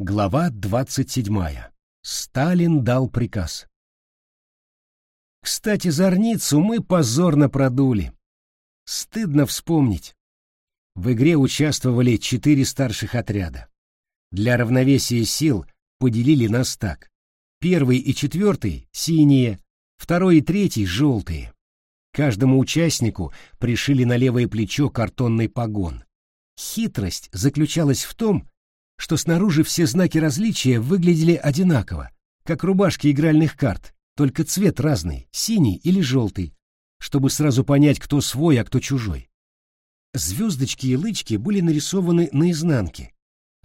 Глава 27. Сталин дал приказ. Кстати, Зорницу мы позорно продули. Стыдно вспомнить. В игре участвовали четыре старших отряда. Для равновесия сил поделили нас так. Первый и четвертый — синие, второй и третий — желтые. Каждому участнику пришили на левое плечо картонный погон. Хитрость заключалась в том, что снаружи все знаки различия выглядели одинаково, как рубашки игральных карт, только цвет разный, синий или желтый, чтобы сразу понять, кто свой, а кто чужой. Звездочки и лычки были нарисованы на изнанке.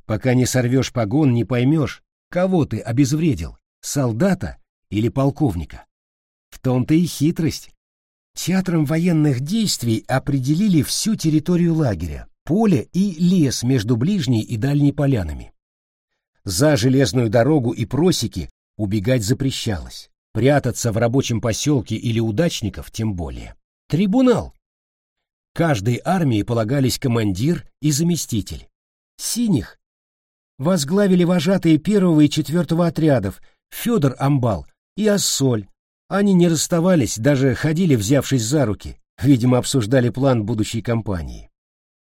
Пока не сорвешь погон, не поймешь, кого ты обезвредил, солдата или полковника. В том-то и хитрость. Театром военных действий определили всю территорию лагеря, поле и лес между ближней и дальней полянами. За железную дорогу и просеки убегать запрещалось, прятаться в рабочем поселке или удачников тем более. Трибунал. Каждой армии полагались командир и заместитель. Синих возглавили вожатые первого и четвертого отрядов Федор Амбал и Ассоль. Они не расставались, даже ходили, взявшись за руки, видимо, обсуждали план будущей кампании.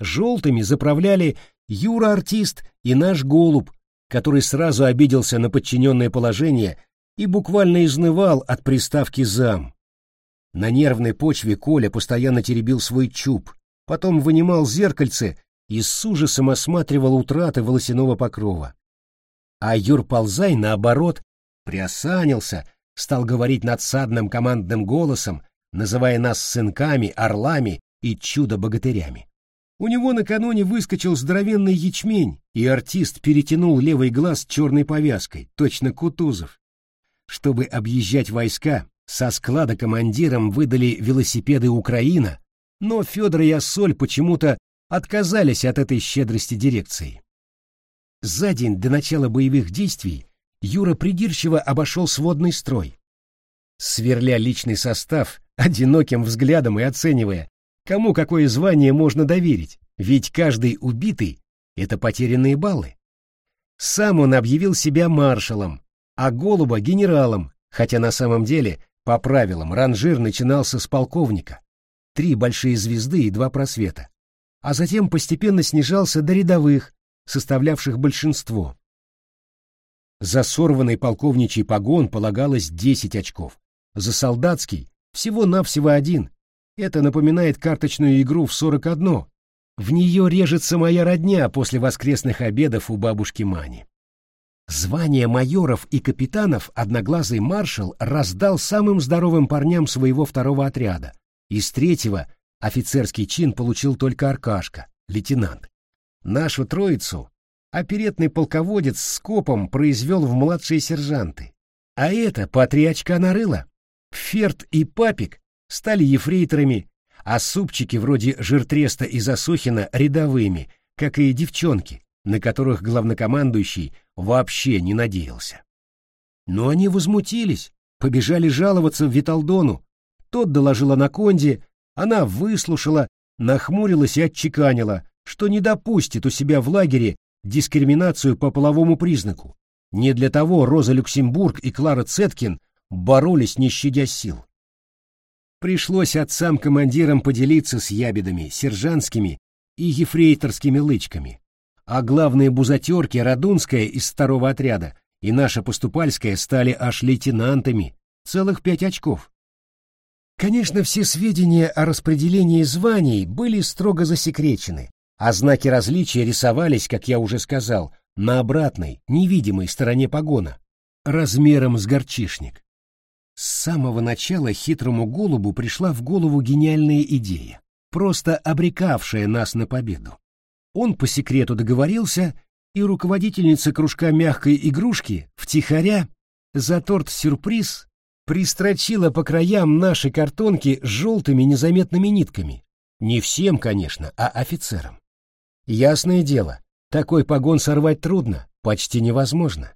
Желтыми заправляли Юра-артист и наш голубь, который сразу обиделся на подчиненное положение и буквально изнывал от приставки «зам». На нервной почве Коля постоянно теребил свой чуб, потом вынимал зеркальце и с ужасом осматривал утраты волосяного покрова. А Юр Ползай, наоборот, приосанился, стал говорить надсадным командным голосом, называя нас сынками, орлами и чудо-богатырями. У него накануне выскочил здоровенный ячмень, и артист перетянул левый глаз черной повязкой, точно Кутузов. Чтобы объезжать войска, со склада командирам выдали велосипеды Украина, но Федор и Ассоль почему-то отказались от этой щедрости дирекции. За день до начала боевых действий Юра придирчиво обошел сводный строй. Сверля личный состав, одиноким взглядом и оценивая, Кому какое звание можно доверить? Ведь каждый убитый — это потерянные баллы. Сам он объявил себя маршалом, а Голуба — генералом, хотя на самом деле, по правилам, ранжир начинался с полковника. Три большие звезды и два просвета. А затем постепенно снижался до рядовых, составлявших большинство. За сорванный полковничий погон полагалось 10 очков, за солдатский — всего-навсего один, это напоминает карточную игру в 41. В нее режется моя родня после воскресных обедов у бабушки Мани. Звание майоров и капитанов одноглазый маршал раздал самым здоровым парням своего второго отряда. Из третьего офицерский чин получил только Аркашка, лейтенант. Нашу троицу оперетный полководец с копом произвел в младшие сержанты. А это по три очка нарыло. Ферт и Папик стали ефрейторами, а супчики вроде Жиртреста и Засохина рядовыми, как и девчонки, на которых главнокомандующий вообще не надеялся. Но они возмутились, побежали жаловаться в Виталдону. Тот доложил Анаконде, она выслушала, нахмурилась и отчеканила, что не допустит у себя в лагере дискриминацию по половому признаку. Не для того Роза Люксембург и Клара Цеткин боролись, не щадя сил. Пришлось отцам-командирам поделиться с ябедами, сержантскими и ефрейторскими лычками. А главные бузатерки Радунская из второго отряда и наша Поступальская стали аж лейтенантами, целых пять очков. Конечно, все сведения о распределении званий были строго засекречены, а знаки различия рисовались, как я уже сказал, на обратной, невидимой стороне погона, размером с горчишник. С самого начала хитрому голубу пришла в голову гениальная идея, просто обрекавшая нас на победу. Он по секрету договорился, и руководительница кружка мягкой игрушки втихаря за торт-сюрприз пристрочила по краям нашей картонки желтыми незаметными нитками. Не всем, конечно, а офицерам. Ясное дело, такой погон сорвать трудно, почти невозможно.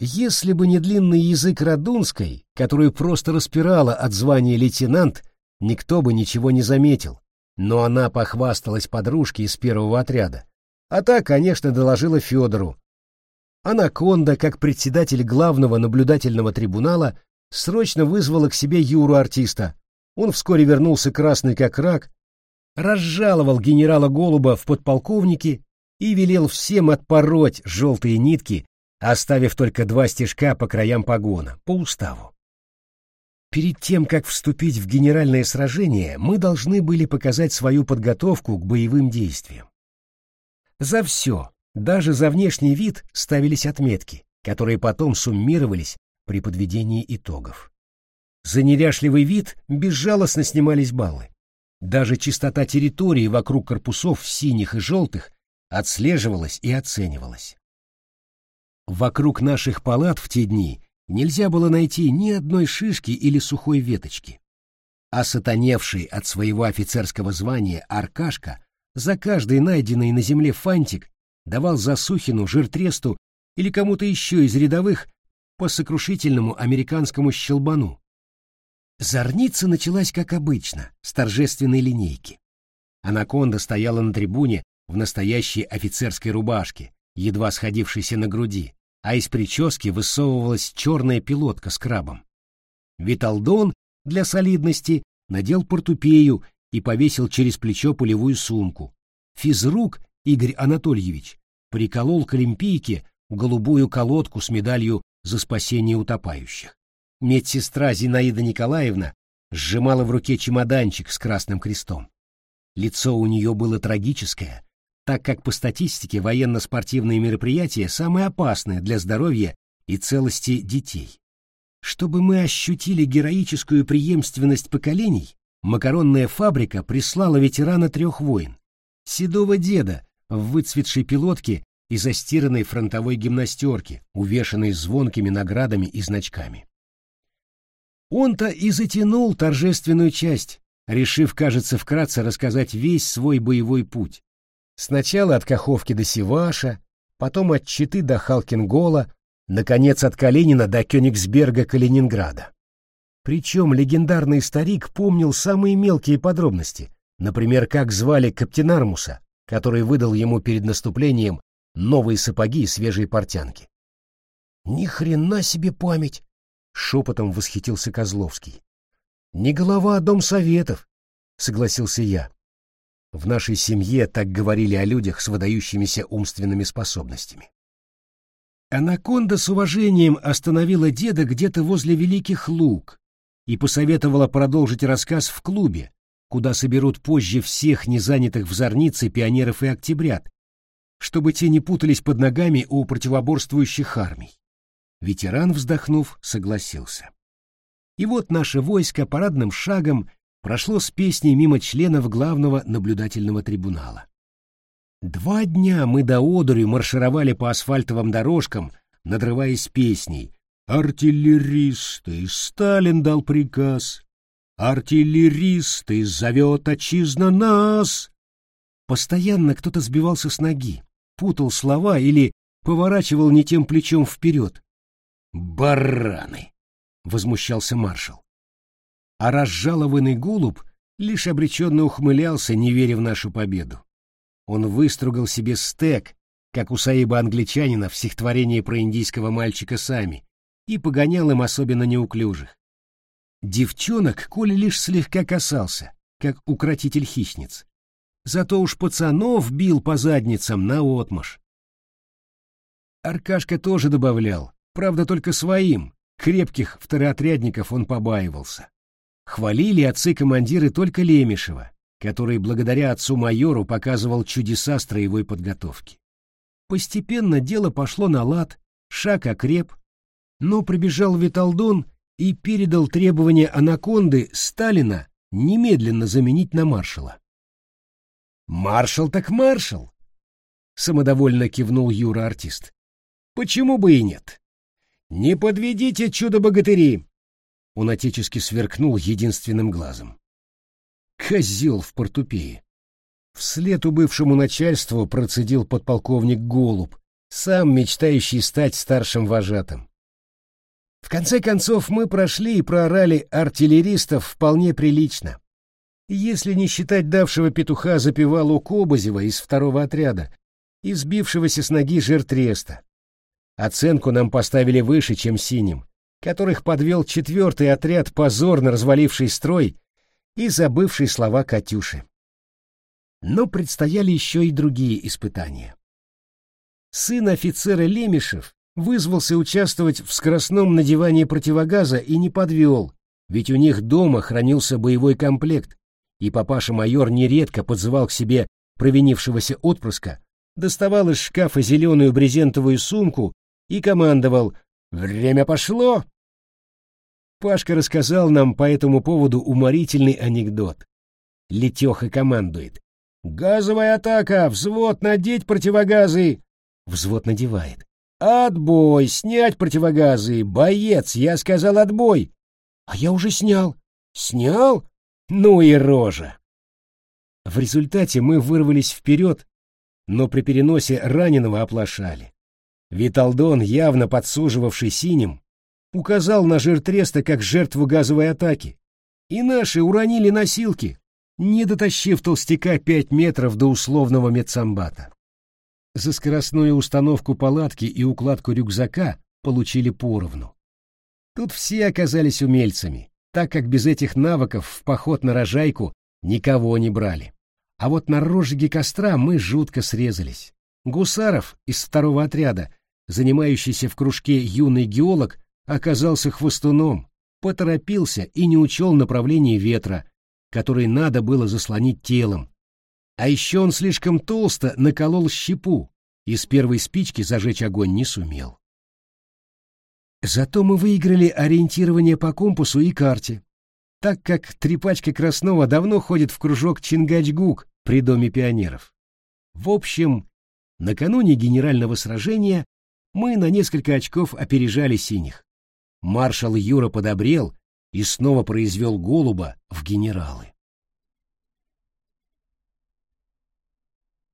Если бы не длинный язык Радунской, которую просто распирала от звания лейтенант, никто бы ничего не заметил. Но она похвасталась подружке из первого отряда. А та, конечно, доложила Федору. Анаконда, как председатель главного наблюдательного трибунала, срочно вызвала к себе Юру-артиста. Он вскоре вернулся красный как рак, разжаловал генерала Голуба в подполковнике и велел всем отпороть желтые нитки, оставив только два стежка по краям погона, по уставу. Перед тем, как вступить в генеральное сражение, мы должны были показать свою подготовку к боевым действиям. За все, даже за внешний вид, ставились отметки, которые потом суммировались при подведении итогов. За неряшливый вид безжалостно снимались баллы. Даже чистота территории вокруг корпусов синих и желтых отслеживалась и оценивалась. Вокруг наших палат в те дни нельзя было найти ни одной шишки или сухой веточки. А сатаневший от своего офицерского звания Аркашка за каждый найденный на земле фантик давал Засухину, Жиртресту или кому-то еще из рядовых по сокрушительному американскому щелбану. Зорница началась как обычно, с торжественной линейки. Анаконда стояла на трибуне в настоящей офицерской рубашке, едва сходившейся на груди, а из прически высовывалась черная пилотка с крабом. Виталдон для солидности надел портупею и повесил через плечо полевую сумку. Физрук Игорь Анатольевич приколол к олимпийке голубую колодку с медалью за спасение утопающих. Медсестра Зинаида Николаевна сжимала в руке чемоданчик с красным крестом. Лицо у нее было трагическое, так как по статистике военно-спортивные мероприятия самые опасные для здоровья и целости детей. Чтобы мы ощутили героическую преемственность поколений, макаронная фабрика прислала ветерана трех войн, седого деда в выцветшей пилотке и застиранной фронтовой гимнастерке, увешанной звонкими наградами и значками. Он-то и затянул торжественную часть, решив, кажется, вкратце рассказать весь свой боевой путь, Сначала от Каховки до Севаша, потом от Читы до Халкингола, наконец от Калинина до Кёнигсберга Калининграда. Причем легендарный старик помнил самые мелкие подробности, например, как звали Каптенармуса, который выдал ему перед наступлением новые сапоги и свежие портянки. «Ни хрена себе память!» — шепотом восхитился Козловский. «Не голова, а дом советов», — согласился я. В нашей семье так говорили о людях с выдающимися умственными способностями. Анаконда с уважением остановила деда где-то возле Великих Луг и посоветовала продолжить рассказ в клубе, куда соберут позже всех незанятых в Зорнице пионеров и октябрят, чтобы те не путались под ногами у противоборствующих армий. Ветеран, вздохнув, согласился. И вот наше войско парадным шагом прошло с песней мимо членов главного наблюдательного трибунала. Два дня мы до одурью маршировали по асфальтовым дорожкам, надрываясь песней «Артиллеристы, Сталин дал приказ! Артиллеристы, зовет отчизна нас!» Постоянно кто-то сбивался с ноги, путал слова или поворачивал не тем плечом вперед. «Бараны!» — возмущался маршал а разжалованный голубь лишь обреченно ухмылялся, не веря в нашу победу. Он выстругал себе стек, как у Саиба-англичанина в стихотворении про индийского мальчика сами, и погонял им особенно неуклюжих. Девчонок Коля лишь слегка касался, как укротитель хищниц. Зато уж пацанов бил по задницам наотмашь. Аркашка тоже добавлял, правда только своим, крепких второотрядников он побаивался. Хвалили отцы-командиры только Лемешева, который благодаря отцу-майору показывал чудеса строевой подготовки. Постепенно дело пошло на лад, шаг окреп, но прибежал Виталдон и передал требования анаконды Сталина немедленно заменить на маршала. «Маршал так маршал!» — самодовольно кивнул Юра-артист. «Почему бы и нет? Не подведите чудо-богатыри! Он отечески сверкнул единственным глазом. Козел в портупее. Вслед у бывшему начальству процедил подполковник Голуб, сам мечтающий стать старшим вожатым. В конце концов, мы прошли и проорали артиллеристов вполне прилично. Если не считать давшего петуха запевалу Кобозева из второго отряда и сбившегося с ноги жертреста. Оценку нам поставили выше, чем синим, которых подвел четвертый отряд, позорно разваливший строй и забывший слова Катюши. Но предстояли еще и другие испытания. Сын офицера Лемешев вызвался участвовать в скоростном надевании противогаза и не подвел, ведь у них дома хранился боевой комплект, и папаша-майор нередко подзывал к себе провинившегося отпрыска, доставал из шкафа зеленую брезентовую сумку и командовал «Время пошло!». Пашка рассказал нам по этому поводу уморительный анекдот. Летеха командует. «Газовая атака! Взвод надеть противогазы!» Взвод надевает. «Отбой! Снять противогазы! Боец! Я сказал отбой!» «А я уже снял!» «Снял? Ну и рожа!» В результате мы вырвались вперед, но при переносе раненого оплошали. Виталдон, явно подсуживавший синим, указал на жертреста как жертву газовой атаки, и наши уронили носилки, не дотащив толстяка пять метров до условного медсамбата. За скоростную установку палатки и укладку рюкзака получили поровну. Тут все оказались умельцами, так как без этих навыков в поход на рожайку никого не брали. А вот на розжиге костра мы жутко срезались. Гусаров из второго отряда, занимающийся в кружке юный геолог, оказался хвостуном, поторопился и не учел направление ветра, который надо было заслонить телом. А еще он слишком толсто наколол щепу и с первой спички зажечь огонь не сумел. Зато мы выиграли ориентирование по компасу и карте, так как трепачка Краснова давно ходит в кружок Чингачгук при Доме пионеров. В общем, накануне генерального сражения мы на несколько очков опережали синих. Маршал Юра подобрел и снова произвел голуба в генералы.